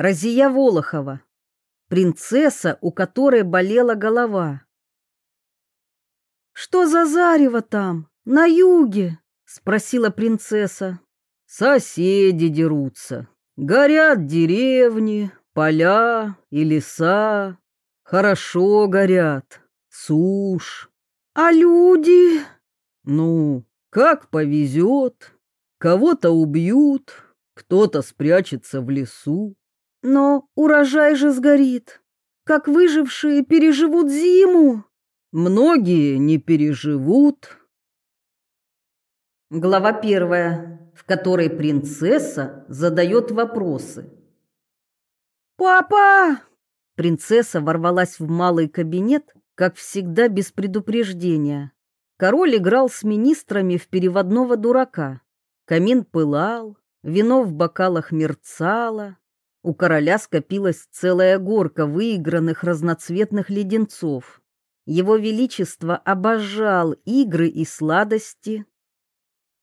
Разия Волохова. Принцесса, у которой болела голова. «Что за зарево там, на юге?» — спросила принцесса. «Соседи дерутся. Горят деревни, поля и леса. Хорошо горят. Сушь. А люди? Ну, как повезет. Кого-то убьют, кто-то спрячется в лесу. Но урожай же сгорит. Как выжившие переживут зиму? Многие не переживут. Глава первая, в которой принцесса задает вопросы. «Папа!» Принцесса ворвалась в малый кабинет, как всегда, без предупреждения. Король играл с министрами в переводного дурака. Камин пылал, вино в бокалах мерцало. У короля скопилась целая горка выигранных разноцветных леденцов. Его Величество обожал игры и сладости.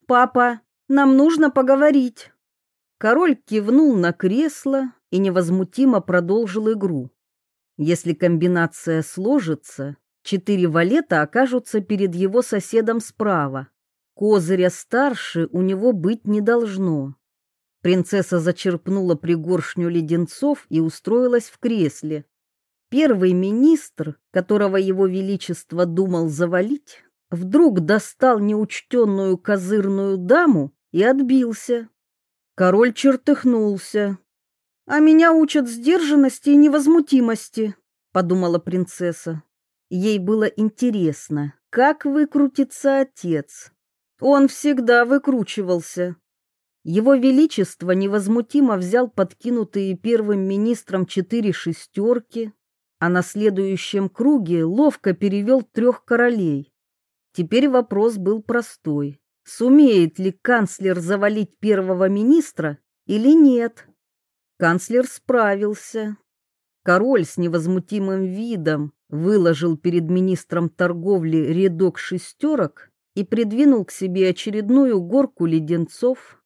«Папа, нам нужно поговорить». Король кивнул на кресло и невозмутимо продолжил игру. Если комбинация сложится, четыре валета окажутся перед его соседом справа. Козыря старше у него быть не должно. Принцесса зачерпнула пригоршню леденцов и устроилась в кресле. Первый министр, которого его величество думал завалить, вдруг достал неучтенную козырную даму и отбился. Король чертыхнулся. «А меня учат сдержанности и невозмутимости», — подумала принцесса. Ей было интересно, как выкрутится отец. Он всегда выкручивался. Его Величество невозмутимо взял подкинутые первым министром четыре шестерки, а на следующем круге ловко перевел трех королей. Теперь вопрос был простой. Сумеет ли канцлер завалить первого министра или нет? Канцлер справился. Король с невозмутимым видом выложил перед министром торговли рядок шестерок и придвинул к себе очередную горку леденцов.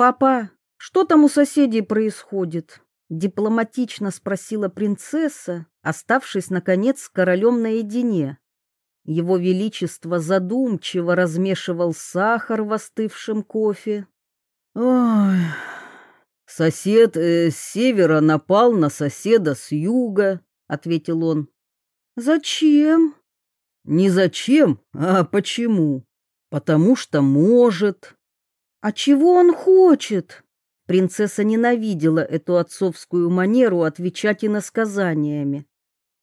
«Папа, что там у соседей происходит?» дипломатично спросила принцесса, оставшись, наконец, с королем наедине. Его Величество задумчиво размешивал сахар в остывшем кофе. «Ой, «Сосед э, с севера напал на соседа с юга», — ответил он. «Зачем?» «Не зачем, а почему? Потому что может». «А чего он хочет?» Принцесса ненавидела эту отцовскую манеру отвечать иносказаниями.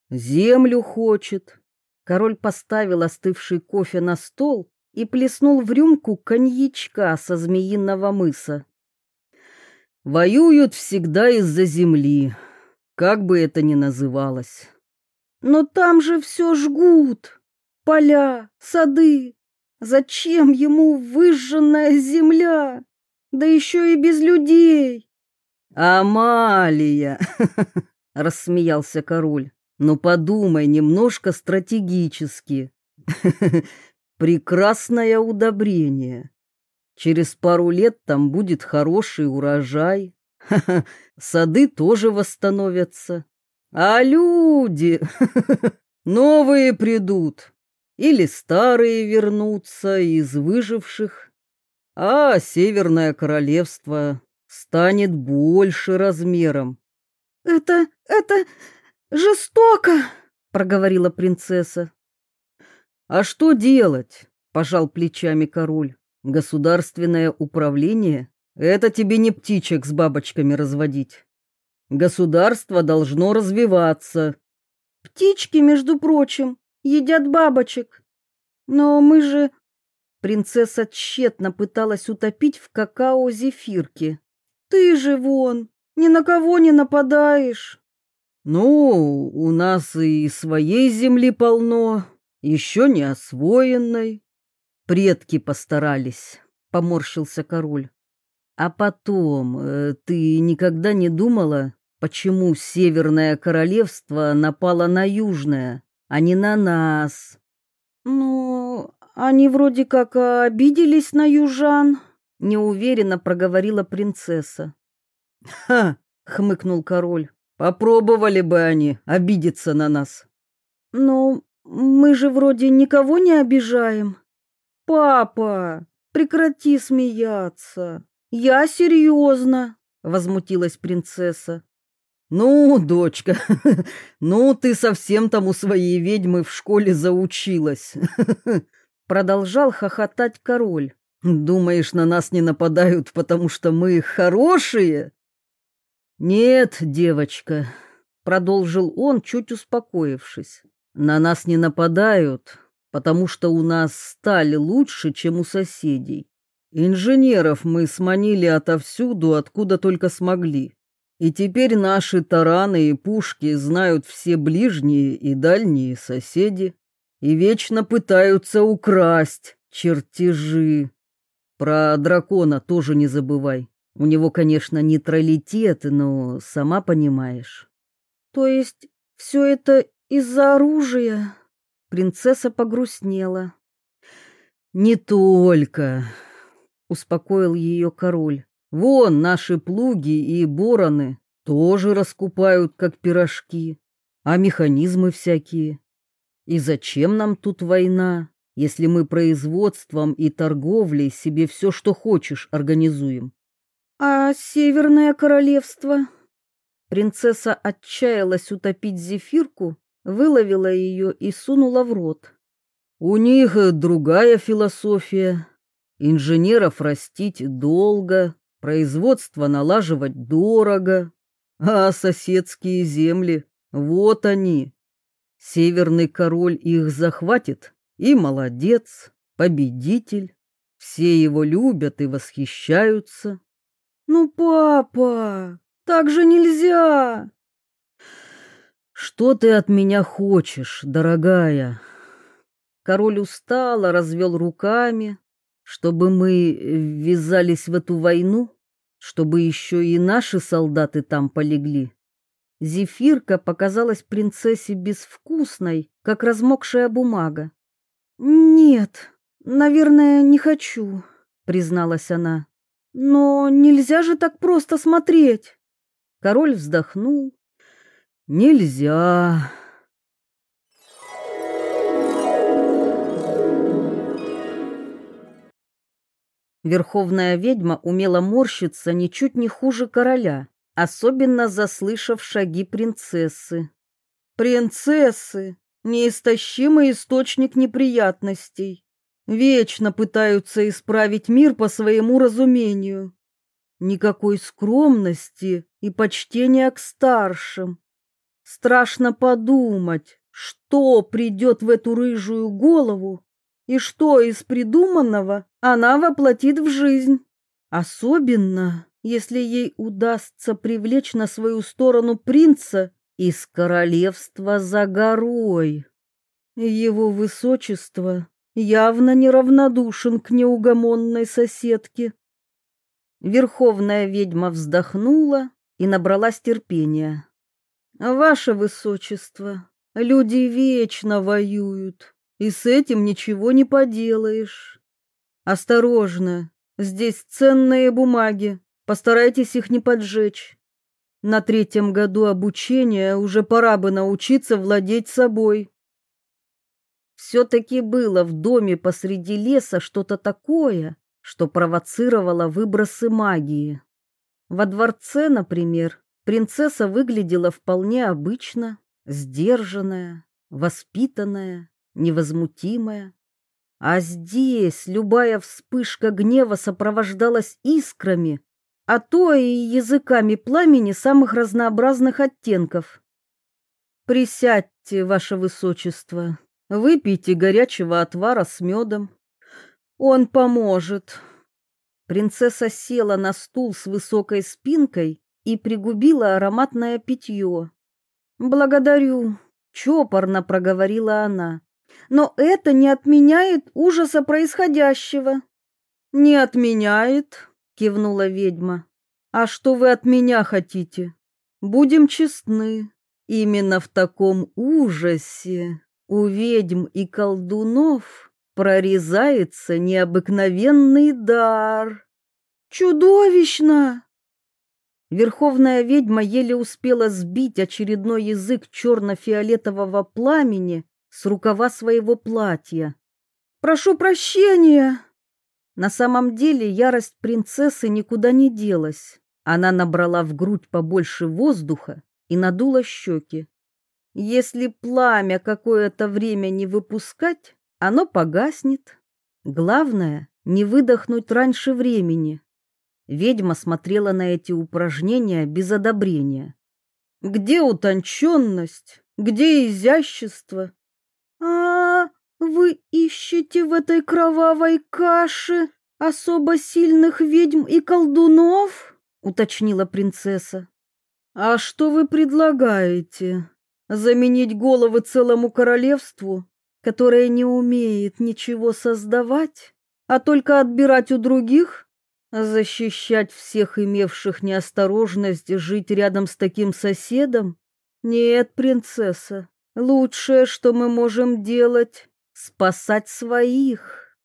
«Землю хочет». Король поставил остывший кофе на стол и плеснул в рюмку коньячка со змеиного мыса. Воюют всегда из-за земли, как бы это ни называлось. Но там же все жгут. Поля, сады. Зачем ему выжженная земля? Да еще и без людей. Амалия, рассмеялся король. Но подумай немножко стратегически. Прекрасное удобрение. Через пару лет там будет хороший урожай. сады тоже восстановятся. А люди новые придут. Или старые вернутся из выживших. А Северное Королевство станет больше размером. «Это... это жестоко!» — проговорила принцесса. «А что делать?» — пожал плечами король. Государственное управление — это тебе не птичек с бабочками разводить. Государство должно развиваться. Птички, между прочим, едят бабочек. Но мы же... Принцесса тщетно пыталась утопить в какао зефирки. Ты же вон, ни на кого не нападаешь. Ну, у нас и своей земли полно, еще не освоенной. Предки постарались, поморщился король. А потом, э, ты никогда не думала, почему Северное королевство напало на Южное, а не на нас? Ну, они вроде как обиделись на южан, неуверенно проговорила принцесса. Ха, хмыкнул король. Попробовали бы они обидеться на нас. Но мы же вроде никого не обижаем. Папа, прекрати смеяться. Я серьезно, возмутилась принцесса. Ну, дочка, ну ты совсем там у своей ведьмы в школе заучилась. Продолжал хохотать король. Думаешь, на нас не нападают, потому что мы хорошие? Нет, девочка, продолжил он, чуть успокоившись. На нас не нападают, потому что у нас сталь лучше, чем у соседей. Инженеров мы сманили отовсюду, откуда только смогли. И теперь наши тараны и пушки знают все ближние и дальние соседи и вечно пытаются украсть чертежи. Про дракона тоже не забывай. У него, конечно, нейтралитет, но сама понимаешь. То есть все это из-за оружия? Принцесса погрустнела. Не только, успокоил ее король. Вон наши плуги и бороны тоже раскупают, как пирожки, а механизмы всякие. И зачем нам тут война, если мы производством и торговлей себе все, что хочешь, организуем? А Северное королевство? Принцесса отчаялась утопить зефирку, выловила ее и сунула в рот. У них другая философия. Инженеров растить долго, производство налаживать дорого. А соседские земли, вот они. Северный король их захватит, и молодец, победитель. Все его любят и восхищаются. «Ну, папа, так же нельзя!» «Что ты от меня хочешь, дорогая?» Король устало развел руками, чтобы мы ввязались в эту войну, чтобы еще и наши солдаты там полегли. Зефирка показалась принцессе безвкусной, как размокшая бумага. «Нет, наверное, не хочу», — призналась она. Но нельзя же так просто смотреть. Король вздохнул. Нельзя. Верховная ведьма умела морщиться ничуть не хуже короля, особенно заслышав шаги принцессы. Принцессы — неистощимый источник неприятностей. Вечно пытаются исправить мир по своему разумению. Никакой скромности и почтения к старшим. Страшно подумать, что придет в эту рыжую голову и что из придуманного она воплотит в жизнь. Особенно, если ей удастся привлечь на свою сторону принца из королевства за горой. Его высочество явно неравнодушен к неугомонной соседке. Верховная ведьма вздохнула и набралась терпения. «Ваше высочество, люди вечно воюют, и с этим ничего не поделаешь. Осторожно, здесь ценные бумаги, постарайтесь их не поджечь. На третьем году обучения уже пора бы научиться владеть собой». Все-таки было в доме посреди леса что-то такое, что провоцировало выбросы магии. Во дворце, например, принцесса выглядела вполне обычно, сдержанная, воспитанная, невозмутимая. А здесь любая вспышка гнева сопровождалась искрами, а то и языками пламени самых разнообразных оттенков. «Присядьте, ваше высочество», Выпейте горячего отвара с медом. Он поможет. Принцесса села на стул с высокой спинкой и пригубила ароматное питье. «Благодарю», — чопорно проговорила она. «Но это не отменяет ужаса происходящего». «Не отменяет», — кивнула ведьма. «А что вы от меня хотите? Будем честны, именно в таком ужасе у ведьм и колдунов прорезается необыкновенный дар. Чудовищно! Верховная ведьма еле успела сбить очередной язык черно-фиолетового пламени с рукава своего платья. «Прошу прощения!» На самом деле ярость принцессы никуда не делась. Она набрала в грудь побольше воздуха и надула щеки. Если пламя какое-то время не выпускать, оно погаснет. Главное, не выдохнуть раньше времени. Ведьма смотрела на эти упражнения без одобрения. Где утонченность? Где изящество? А, вы ищете в этой кровавой каше особо сильных ведьм и колдунов? уточнила принцесса. А что вы предлагаете? Заменить головы целому королевству, которое не умеет ничего создавать, а только отбирать у других? Защищать всех имевших неосторожность жить рядом с таким соседом? Нет, принцесса, лучшее, что мы можем делать, спасать своих.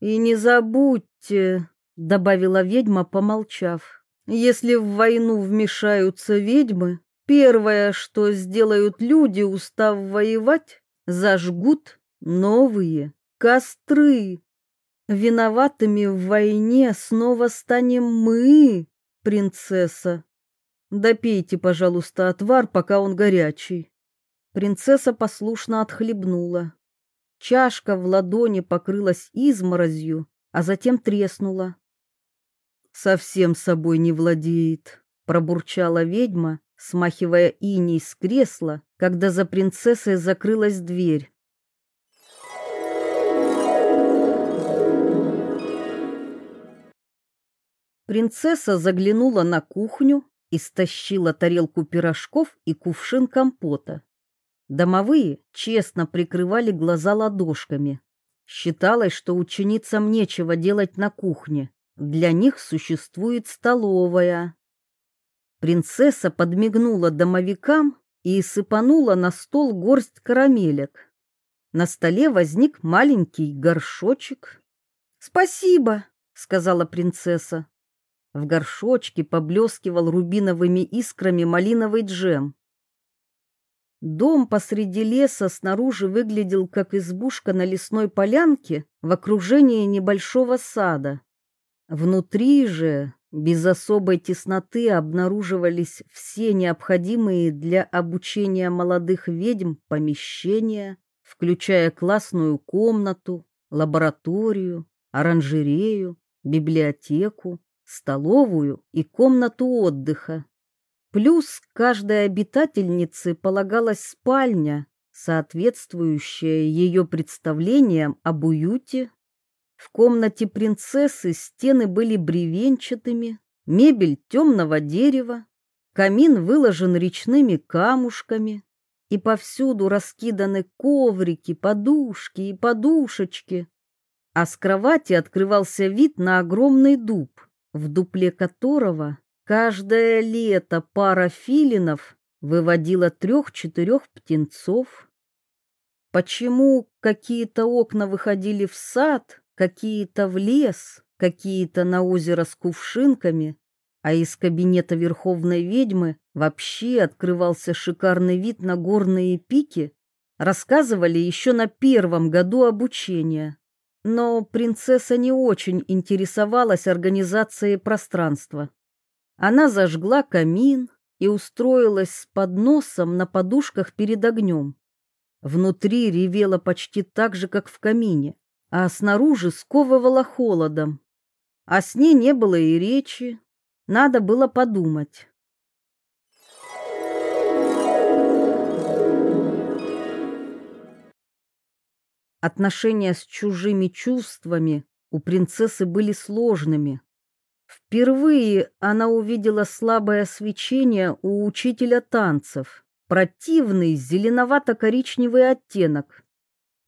И не забудьте, добавила ведьма, помолчав, если в войну вмешаются ведьмы, первое, что сделают люди, устав воевать, зажгут новые костры. Виноватыми в войне снова станем мы, принцесса. Допейте, пожалуйста, отвар, пока он горячий. Принцесса послушно отхлебнула. Чашка в ладони покрылась изморозью, а затем треснула. Совсем собой не владеет, пробурчала ведьма, смахивая иней с кресла, когда за принцессой закрылась дверь. Принцесса заглянула на кухню и стащила тарелку пирожков и кувшин компота. Домовые честно прикрывали глаза ладошками. Считалось, что ученицам нечего делать на кухне. Для них существует столовая. Принцесса подмигнула домовикам и сыпанула на стол горсть карамелек. На столе возник маленький горшочек. «Спасибо», — сказала принцесса. В горшочке поблескивал рубиновыми искрами малиновый джем. Дом посреди леса снаружи выглядел как избушка на лесной полянке в окружении небольшого сада. Внутри же, без особой тесноты, обнаруживались все необходимые для обучения молодых ведьм помещения, включая классную комнату, лабораторию, оранжерею, библиотеку, столовую и комнату отдыха. Плюс каждой обитательнице полагалась спальня, соответствующая ее представлениям об уюте. В комнате принцессы стены были бревенчатыми, мебель темного дерева, камин выложен речными камушками, и повсюду раскиданы коврики, подушки и подушечки. А с кровати открывался вид на огромный дуб в дупле которого каждое лето пара филинов выводила трех-четырех птенцов. Почему какие-то окна выходили в сад, какие-то в лес, какие-то на озеро с кувшинками, а из кабинета верховной ведьмы вообще открывался шикарный вид на горные пики, рассказывали еще на первом году обучения. Но принцесса не очень интересовалась организацией пространства. Она зажгла камин и устроилась с подносом на подушках перед огнем. Внутри ревела почти так же, как в камине, а снаружи сковывала холодом. О сне не было и речи, надо было подумать. Отношения с чужими чувствами у принцессы были сложными. Впервые она увидела слабое свечение у учителя танцев, противный зеленовато-коричневый оттенок.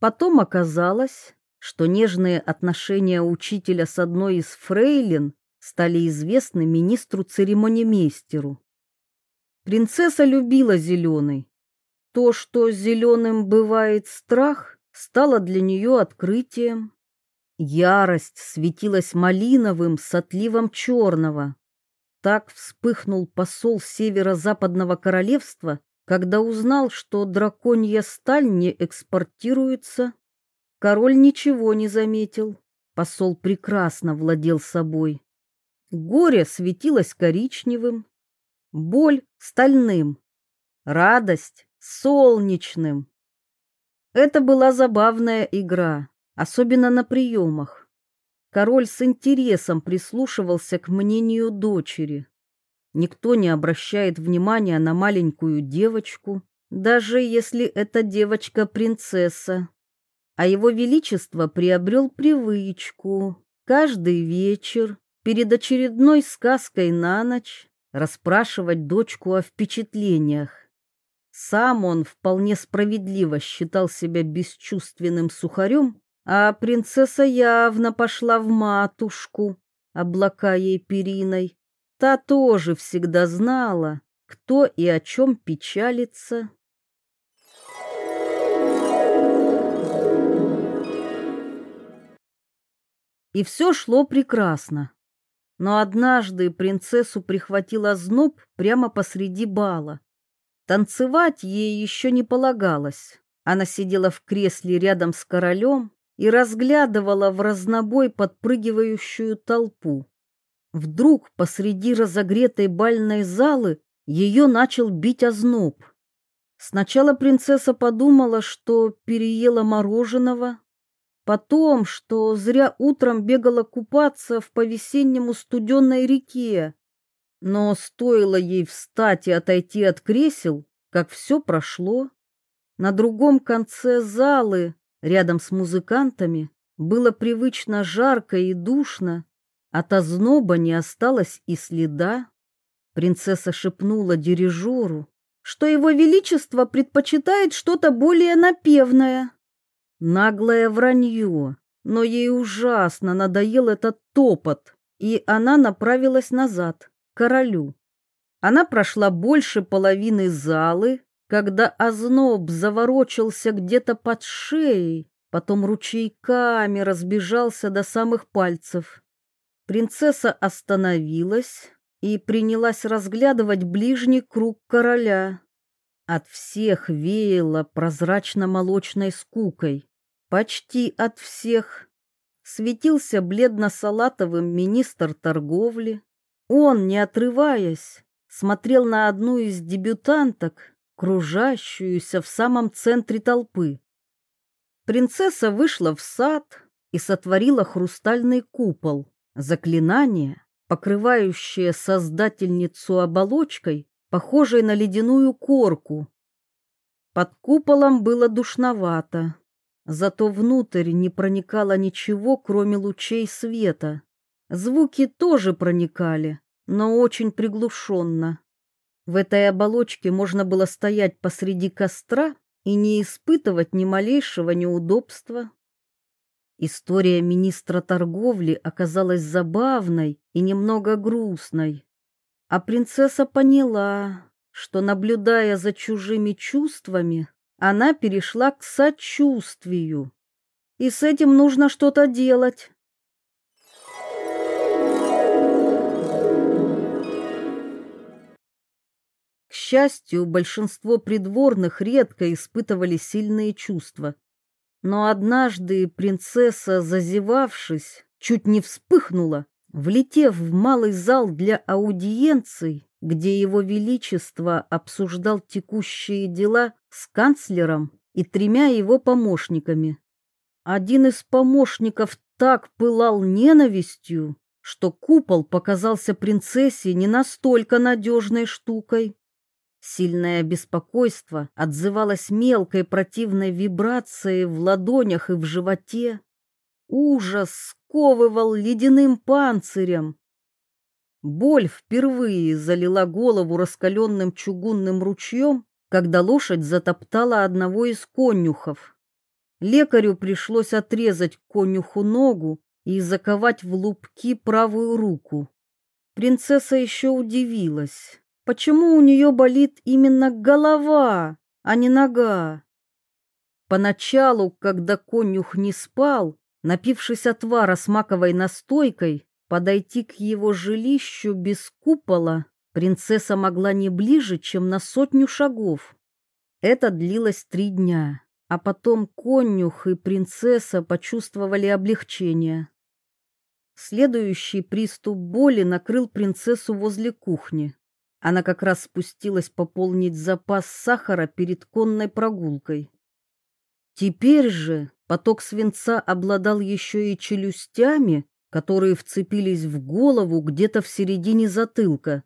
Потом оказалось, что нежные отношения учителя с одной из фрейлин стали известны министру-церемонимейстеру. Принцесса любила зеленый. То, что зеленым бывает страх, стало для нее открытием. Ярость светилась малиновым с отливом черного. Так вспыхнул посол северо-западного королевства, когда узнал, что драконья сталь не экспортируется. Король ничего не заметил. Посол прекрасно владел собой. Горе светилось коричневым, боль — стальным, радость — солнечным. Это была забавная игра, особенно на приемах. Король с интересом прислушивался к мнению дочери. Никто не обращает внимания на маленькую девочку, даже если эта девочка принцесса. А его величество приобрел привычку каждый вечер перед очередной сказкой на ночь расспрашивать дочку о впечатлениях. Сам он вполне справедливо считал себя бесчувственным сухарем, а принцесса явно пошла в матушку, облака ей периной. Та тоже всегда знала, кто и о чем печалится. И все шло прекрасно. Но однажды принцессу прихватила зноб прямо посреди бала. Танцевать ей еще не полагалось. Она сидела в кресле рядом с королем и разглядывала в разнобой подпрыгивающую толпу. Вдруг посреди разогретой бальной залы ее начал бить озноб. Сначала принцесса подумала, что переела мороженого, потом, что зря утром бегала купаться в по-весеннему студенной реке. Но стоило ей встать и отойти от кресел, как все прошло. На другом конце залы, рядом с музыкантами, было привычно жарко и душно, от озноба не осталось и следа. Принцесса шепнула дирижеру, что его величество предпочитает что-то более напевное. Наглое вранье, но ей ужасно надоел этот топот, и она направилась назад, к королю. Она прошла больше половины залы, когда озноб заворочился где-то под шеей, потом ручейками разбежался до самых пальцев. Принцесса остановилась и принялась разглядывать ближний круг короля. От всех веяло прозрачно-молочной скукой. Почти от всех. Светился бледно-салатовым министр торговли. Он, не отрываясь, смотрел на одну из дебютанток, кружащуюся в самом центре толпы. Принцесса вышла в сад и сотворила хрустальный купол. Заклинание, покрывающее создательницу оболочкой, похожей на ледяную корку. Под куполом было душновато, зато внутрь не проникало ничего, кроме лучей света. Звуки тоже проникали, но очень приглушенно. В этой оболочке можно было стоять посреди костра и не испытывать ни малейшего неудобства. История министра торговли оказалась забавной и немного грустной. А принцесса поняла, что, наблюдая за чужими чувствами, она перешла к сочувствию. И с этим нужно что-то делать. Счастью, большинство придворных редко испытывали сильные чувства. Но однажды принцесса, зазевавшись, чуть не вспыхнула, влетев в малый зал для аудиенций, где его величество обсуждал текущие дела с канцлером и тремя его помощниками. Один из помощников так пылал ненавистью, что купол показался принцессе не настолько надежной штукой. Сильное беспокойство отзывалось мелкой противной вибрацией в ладонях и в животе. Ужас сковывал ледяным панцирем. Боль впервые залила голову раскаленным чугунным ручьем, когда лошадь затоптала одного из конюхов. Лекарю пришлось отрезать конюху ногу и заковать в лупки правую руку. Принцесса еще удивилась Почему у нее болит именно голова, а не нога? Поначалу, когда конюх не спал, напившись отвара с маковой настойкой, Подойти к его жилищу без купола принцесса могла не ближе, чем на сотню шагов. Это длилось три дня, а потом конюх и принцесса почувствовали облегчение. Следующий приступ боли накрыл принцессу возле кухни. Она как раз спустилась пополнить запас сахара перед конной прогулкой. Теперь же поток свинца обладал еще и челюстями, которые вцепились в голову где-то в середине затылка.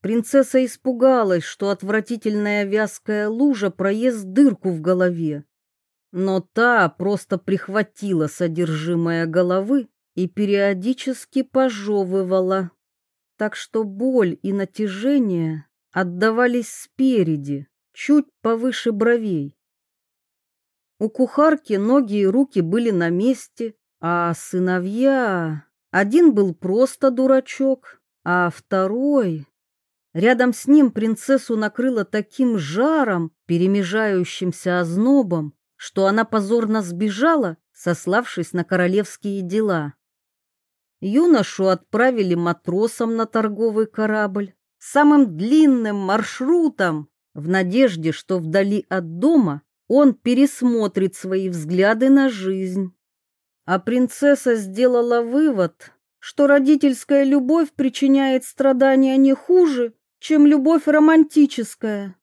Принцесса испугалась, что отвратительная вязкая лужа проест дырку в голове. Но та просто прихватила содержимое головы и периодически пожевывала. Так что боль и натяжение отдавались спереди, чуть повыше бровей. У кухарки ноги и руки были на месте, а сыновья... Один был просто дурачок, а второй... Рядом с ним принцессу накрыло таким жаром, перемежающимся ознобом, что она позорно сбежала, сославшись на королевские дела. Юношу отправили матросом на торговый корабль, самым длинным маршрутом, в надежде, что вдали от дома он пересмотрит свои взгляды на жизнь. А принцесса сделала вывод, что родительская любовь причиняет страдания не хуже, чем любовь романтическая.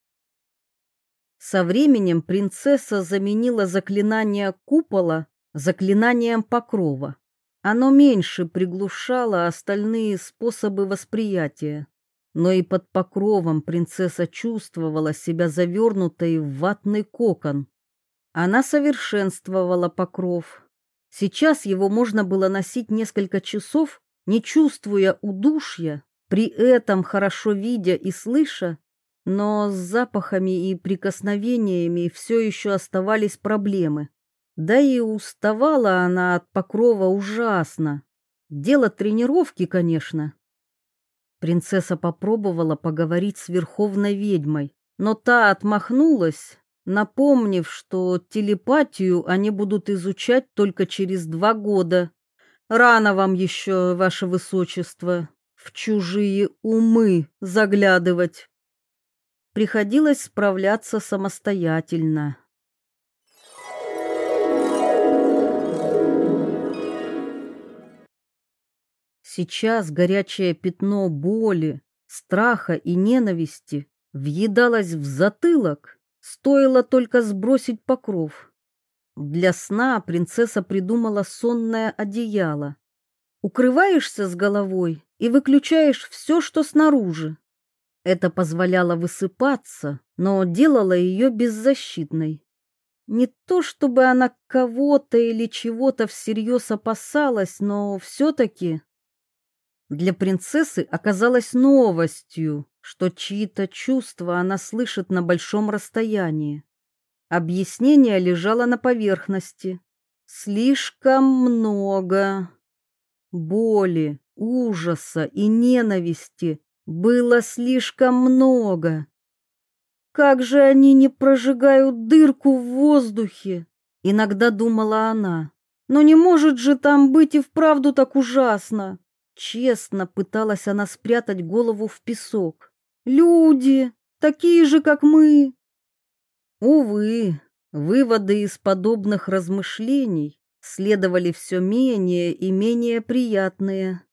Со временем принцесса заменила заклинание купола заклинанием покрова. Оно меньше приглушало остальные способы восприятия. Но и под покровом принцесса чувствовала себя завернутой в ватный кокон. Она совершенствовала покров, Сейчас его можно было носить несколько часов, не чувствуя удушья, при этом хорошо видя и слыша, но с запахами и прикосновениями все еще оставались проблемы. Да и уставала она от покрова ужасно. Дело тренировки, конечно. Принцесса попробовала поговорить с верховной ведьмой, но та отмахнулась, напомнив, что телепатию они будут изучать только через два года. Рано вам еще, ваше высочество, в чужие умы заглядывать. Приходилось справляться самостоятельно. Сейчас горячее пятно боли, страха и ненависти въедалось в затылок Стоило только сбросить покров. Для сна принцесса придумала сонное одеяло. Укрываешься с головой и выключаешь все, что снаружи. Это позволяло высыпаться, но делало ее беззащитной. Не то чтобы она кого-то или чего-то всерьез опасалась, но все-таки для принцессы оказалось новостью, что чьи-то чувства она слышит на большом расстоянии. Объяснение лежало на поверхности. Слишком много боли, ужаса и ненависти было слишком много. Как же они не прожигают дырку в воздухе? Иногда думала она. Но не может же там быть и вправду так ужасно. Честно пыталась она спрятать голову в песок. Люди, такие же, как мы. Увы, выводы из подобных размышлений следовали все менее и менее приятные.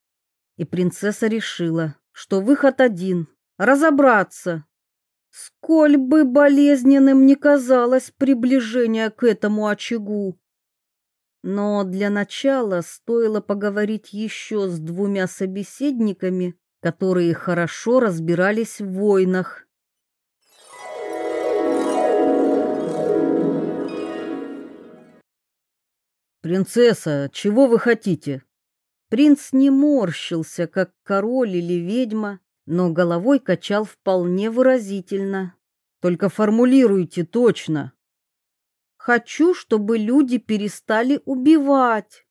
И принцесса решила, что выход один — разобраться. Сколь бы болезненным ни казалось приближение к этому очагу, но для начала стоило поговорить еще с двумя собеседниками, которые хорошо разбирались в войнах. «Принцесса, чего вы хотите?» Принц не морщился, как король или ведьма, но головой качал вполне выразительно. «Только формулируйте точно». Хочу, чтобы люди перестали убивать.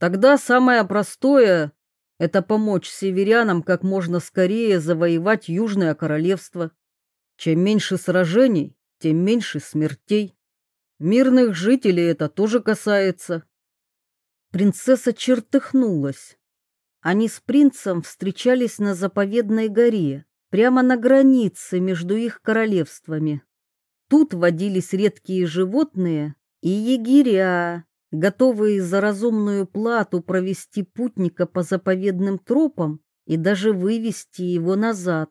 Тогда самое простое — это помочь северянам как можно скорее завоевать Южное Королевство. Чем меньше сражений, тем меньше смертей. Мирных жителей это тоже касается. Принцесса чертыхнулась. они с принцем встречались на заповедной горе, прямо на границе между их королевствами. Тут водились редкие животные и егеря, готовые за разумную плату провести путника по заповедным тропам и даже вывести его назад.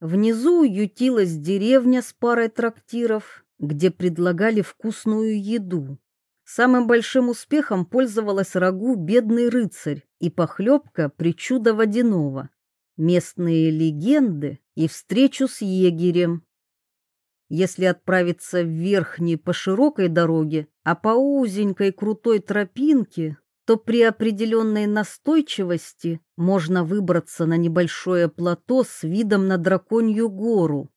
Внизу ютилась деревня с парой трактиров, где предлагали вкусную еду. Самым большим успехом пользовалась рагу «Бедный рыцарь» и похлебка «Причуда водяного», местные легенды и встречу с егерем. Если отправиться вверх не по широкой дороге, а по узенькой крутой тропинке, то при определенной настойчивости можно выбраться на небольшое плато с видом на драконью гору.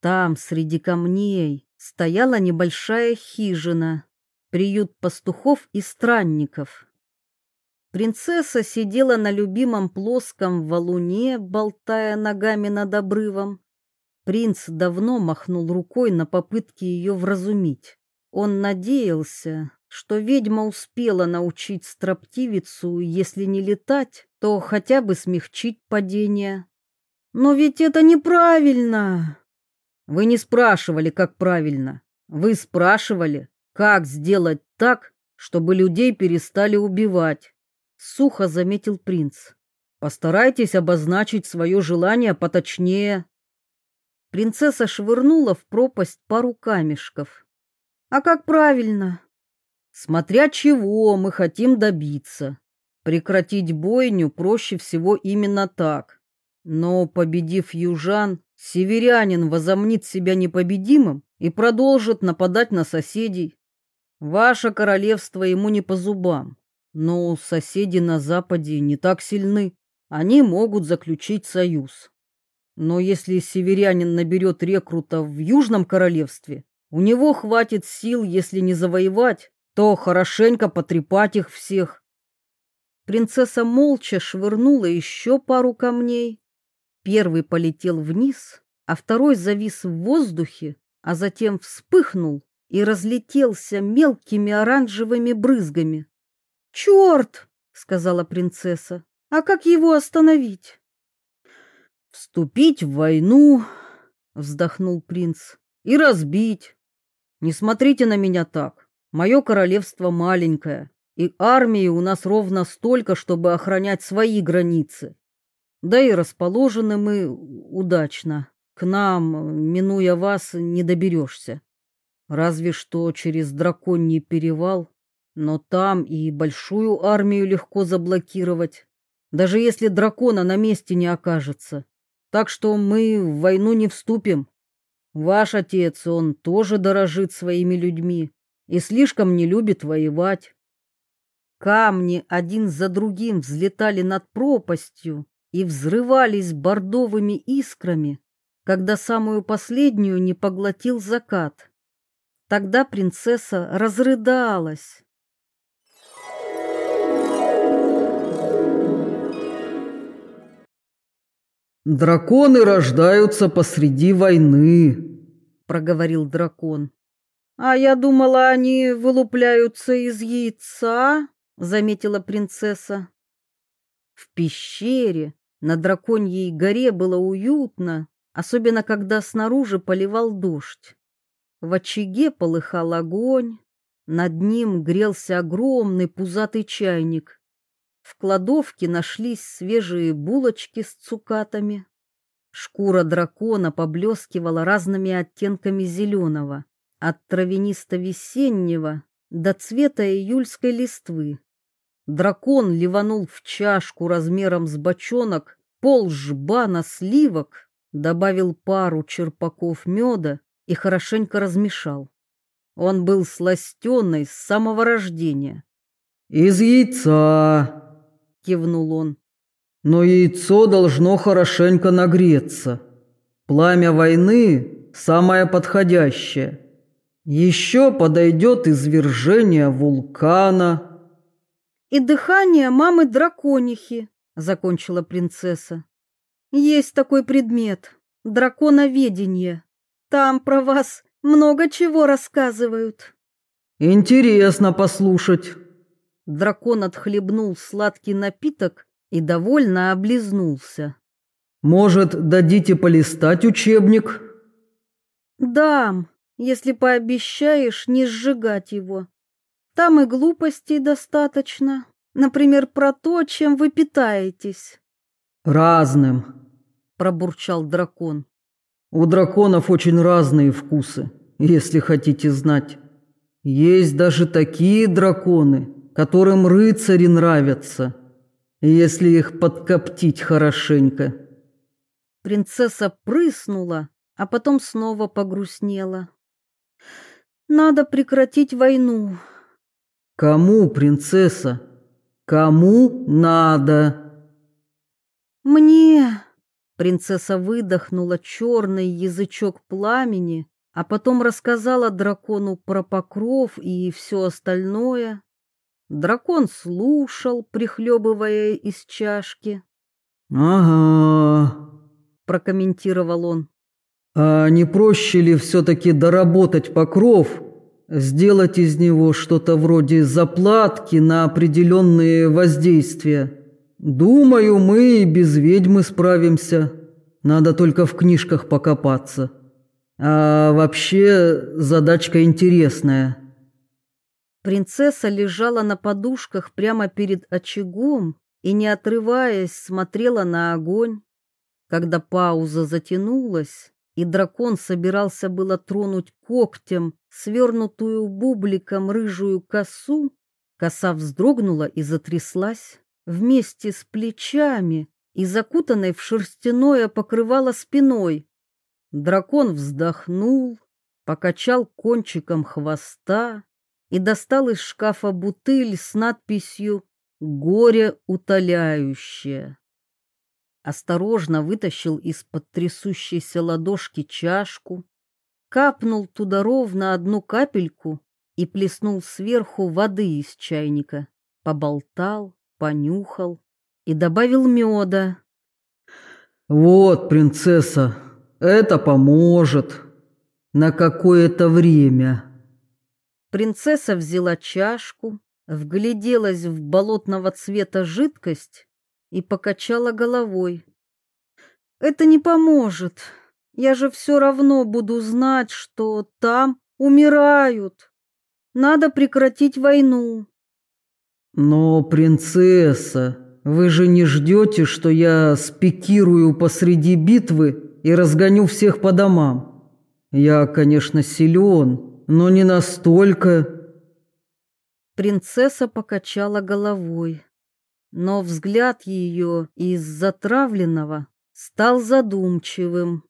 Там, среди камней, стояла небольшая хижина, приют пастухов и странников. Принцесса сидела на любимом плоском валуне, болтая ногами над обрывом. Принц давно махнул рукой на попытки ее вразумить. Он надеялся, что ведьма успела научить строптивицу, если не летать, то хотя бы смягчить падение. Но ведь это неправильно. Вы не спрашивали, как правильно. Вы спрашивали, как сделать так, чтобы людей перестали убивать? Сухо заметил принц. Постарайтесь обозначить свое желание поточнее. Принцесса швырнула в пропасть пару камешков. А как правильно? Смотря чего мы хотим добиться. Прекратить бойню проще всего именно так. Но, победив южан, северянин возомнит себя непобедимым и продолжит нападать на соседей. Ваше королевство ему не по зубам, но соседи на западе не так сильны. Они могут заключить союз. Но если северянин наберет рекрутов в Южном королевстве, у него хватит сил, если не завоевать, то хорошенько потрепать их всех. Принцесса молча швырнула еще пару камней. Первый полетел вниз, а второй завис в воздухе, а затем вспыхнул и разлетелся мелкими оранжевыми брызгами. «Черт!» — сказала принцесса. «А как его остановить?» «Вступить в войну», — вздохнул принц, — «и разбить. Не смотрите на меня так. Мое королевство маленькое, и армии у нас ровно столько, чтобы охранять свои границы. Да и расположены мы удачно. К нам, минуя вас, не доберешься. Разве что через драконий перевал, но там и большую армию легко заблокировать, даже если дракона на месте не окажется. Так что мы в войну не вступим. Ваш отец, он тоже дорожит своими людьми и слишком не любит воевать. Камни один за другим взлетали над пропастью и взрывались бордовыми искрами, когда самую последнюю не поглотил закат. Тогда принцесса разрыдалась. «Драконы рождаются посреди войны», — проговорил дракон. «А я думала, они вылупляются из яйца», — заметила принцесса. В пещере на драконьей горе было уютно, особенно когда снаружи поливал дождь. В очаге полыхал огонь, над ним грелся огромный пузатый чайник. В кладовке нашлись свежие булочки с цукатами. Шкура дракона поблескивала разными оттенками зеленого, от травянисто-весеннего до цвета июльской листвы. Дракон ливанул в чашку размером с бочонок пол жбана сливок, добавил пару черпаков меда и хорошенько размешал. Он был сластенный с самого рождения. «Из яйца!» — кивнул он. «Но яйцо должно хорошенько нагреться. Пламя войны — самое подходящее. Еще подойдет извержение вулкана». «И дыхание мамы драконихи», — закончила принцесса. «Есть такой предмет — драконоведение. Там про вас много чего рассказывают. Интересно послушать. Дракон отхлебнул сладкий напиток и довольно облизнулся. «Может, дадите полистать учебник?» «Дам, если пообещаешь не сжигать его. Там и глупостей достаточно, например, про то, чем вы питаетесь». «Разным», — пробурчал дракон. «У драконов очень разные вкусы, если хотите знать. Есть даже такие драконы, которым рыцари нравятся, если их подкоптить хорошенько». Принцесса прыснула, а потом снова погрустнела. «Надо прекратить войну». «Кому, принцесса? Кому надо?» «Мне!» Принцесса выдохнула черный язычок пламени, а потом рассказала дракону про покров и все остальное. Дракон слушал, прихлебывая из чашки. «Ага», — прокомментировал он. «А не проще ли все-таки доработать покров, сделать из него что-то вроде заплатки на определенные воздействия? Думаю, мы и без ведьмы справимся. Надо только в книжках покопаться. А вообще задачка интересная». Принцесса лежала на подушках прямо перед очагом и, не отрываясь, смотрела на огонь. Когда пауза затянулась, и дракон собирался было тронуть когтем свернутую бубликом рыжую косу, коса вздрогнула и затряслась вместе с плечами и закутанной в шерстяное покрывало спиной. Дракон вздохнул, покачал кончиком хвоста, и достал из шкафа бутыль с надписью «Горе утоляющее». Осторожно вытащил из-под трясущейся ладошки чашку, капнул туда ровно одну капельку и плеснул сверху воды из чайника, поболтал, понюхал и добавил меда. «Вот, принцесса, это поможет на какое-то время». Принцесса взяла чашку, вгляделась в болотного цвета жидкость и покачала головой. «Это не поможет. Я же все равно буду знать, что там умирают. Надо прекратить войну». «Но, принцесса, вы же не ждете, что я спикирую посреди битвы и разгоню всех по домам? Я, конечно, силен, но не настолько. Принцесса покачала головой, но взгляд ее из затравленного стал задумчивым.